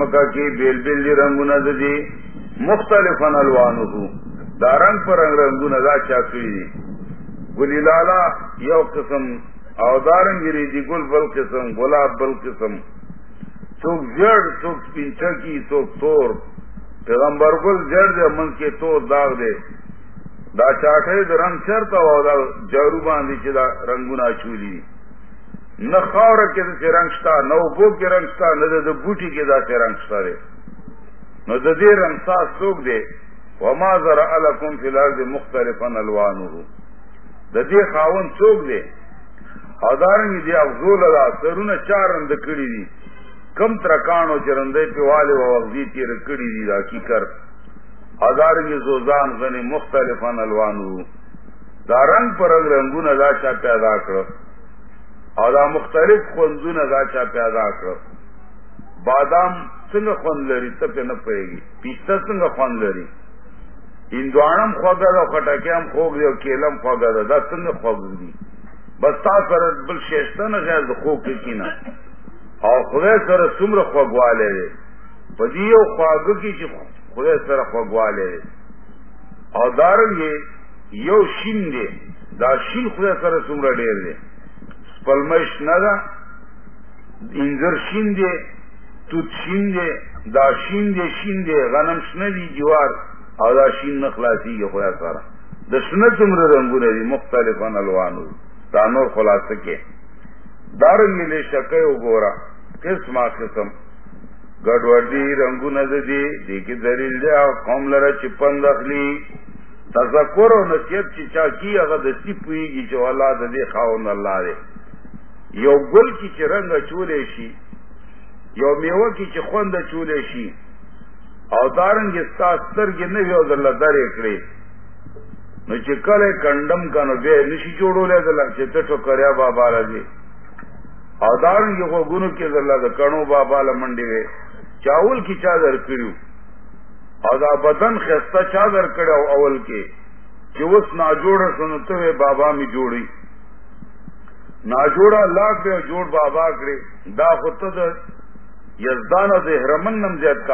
مکا کی بیل بیل دی رنگ دی مختلف الوان دا رنگ پر رنگ رنگ ندا چاکری دی. گلی لالا یو قسم، او دارنگری دی گل بل قسم، گلاب بل قسم. سوک جڑ سوک پنچا کی سوک تور. پیغمبر گل جڑ دے من کے تور داغ دے دا چاٹے دا رنگ چرتا ہوا دا جارو باندھی چی دا رنگونا چولی دی نہ خاور کے دا سے رنگستا نہ بو کے رنگستا نہ بوٹی کے دا سے رنگستا دے۔ نہ دے رنگسا سوکھ دے۔ وما ذرا الکم فی الارض مختلف الوان ددی خاون چوک دے۔ ادارنگ دی افضول ادا، سرون چار رند کڑی دی۔ کم ترکانو چرندے پہ والے و وغزی تیر کڑی دی دا کی کر۔ ادارنگ زوزان غنی مختلف الوان دا رنگ پر رنگ رنگون ادا چا پیدا کر اور مختلف خنزون ادا چا پیدا کر بادام سنگ خون لری، تب نہ پڑے گی پیستا سنگ خون لری۔ اندوانم خوگا دا خٹکیام خوگ دی کیلم خوگا دا دا سنگ خوگ دی بس تا سر بل شیشتا نا غیر دا خوگ کی کینا۔ اور خدای سر سمر خوگوالے دے۔ بدیو خواگو کی چی خدای سر خوگوالے دے۔ اور دارنگے یو شین دے۔ دا شین خدای سر سمر دیر دے۔ پلمش نہ دا انضر شین دے توت شین دے دا شین دے شین دے غنم شن دی جوار اور دا شین نخلاسی کے خدا سارا. دا سنت عمر رنگو دی مختلف الوان تانور خلاص کے دارنگ لے شکے گورا. کس ماں قسم. گڑوڈی رنگو نہ دی دیکھی دلیل دے قوم لرا چپن دخلی تذکر و نصیحت چچا کی اگر دستی پوئی گی جو اللہ دے خاون اللہ دے. یو گل کی چی رنگ چولے شی، یو میو کی چی خوند چولے شی، او دارنگ استا سترگی نوی او دلہ در اکڑی نو چی کل کنڈم کنو بے نشی جوڑو لے دلہ چی تٹو کریا بابا لگی او دارنگ خو گنو کی دلہ دا کنو بابا لمنڈی وے۔ چاول کی چادر کریو۔ او دا بدن خستا چادر کڑیو اول کے۔ چی اس نا جوڑا سنتو بابا می جوڑی۔ نا جوڑا لاکھ دے جوڑ بابا کرے، دا خود یزدان دے رمن نم زیاد کا